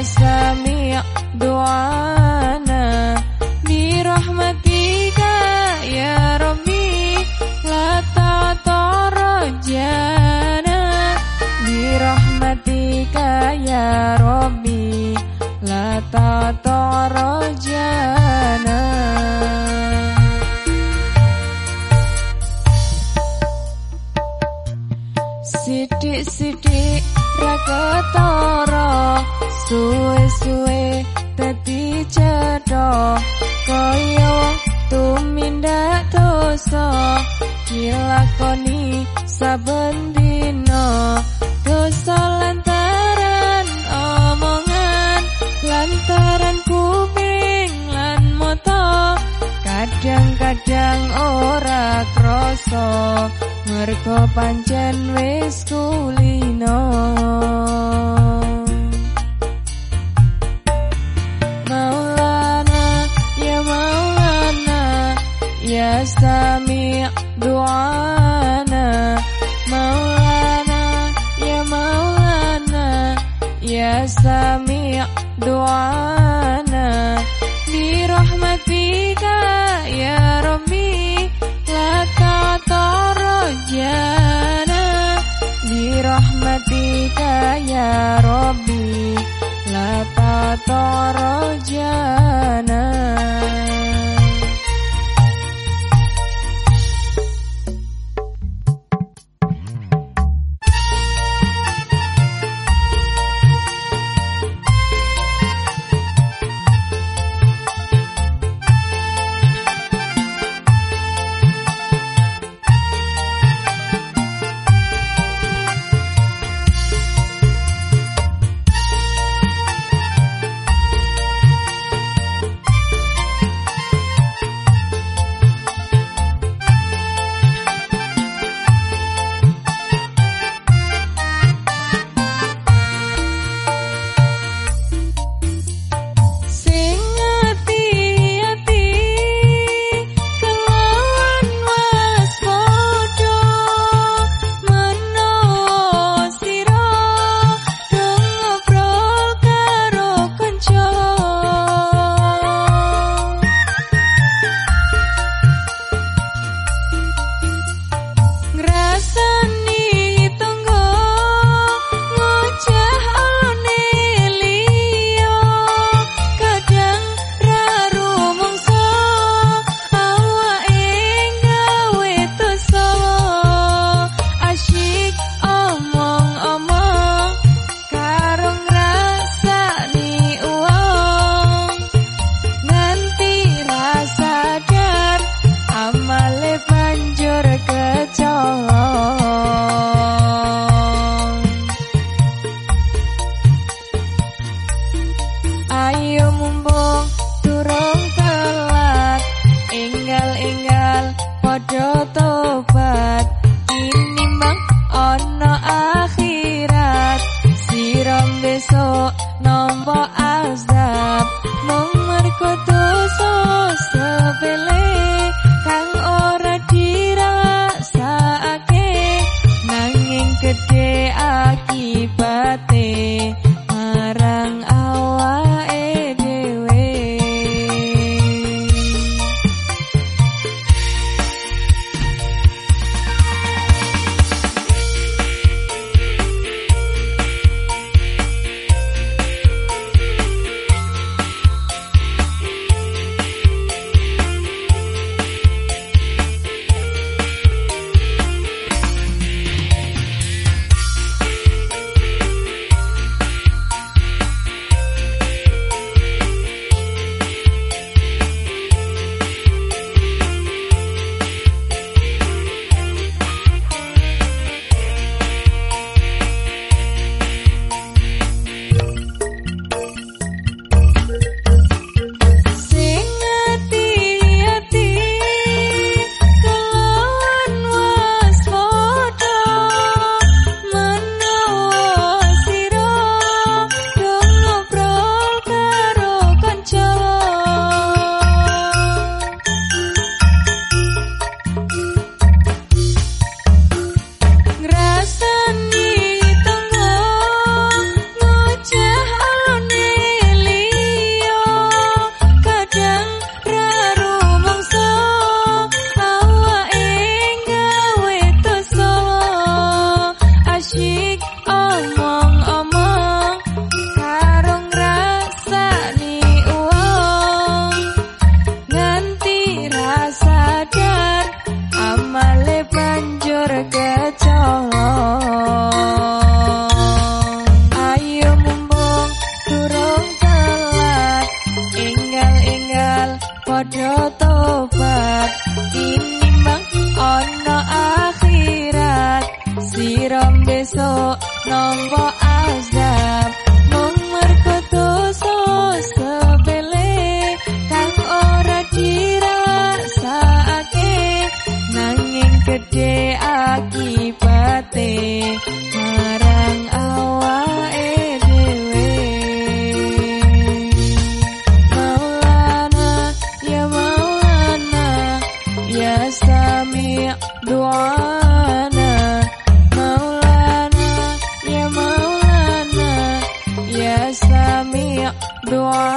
أسامي دعاء. Suwe-suwe dadi cedha Kaya tumindak dosa Dilakoni saben dina. Dosa lantaran omongan Lantaran kuping lan mata Kadang-kadang ora krasa. Mergo pancen wis kulino Sami dua Maulana ya Maulana, ya Sami dua di roh mati, ya Robi, latah toro di roh mati, ya Robi, latah toro. Banjur kecolong ayo mumpung durung telat enggal-enggal padha for us. dua